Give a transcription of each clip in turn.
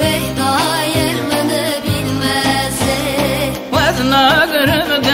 Veyda yermeni bilmez Vazna kırık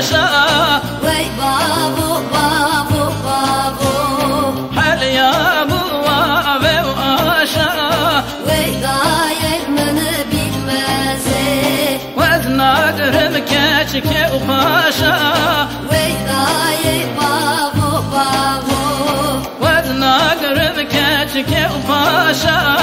شاء وي بابو بابو بابو. حل يا أبو وابي واشاء وي غاير من بيمازي وزنا درم كاتك وباشا وي غاير بابو بابو. وزنا درم كاتك وباشا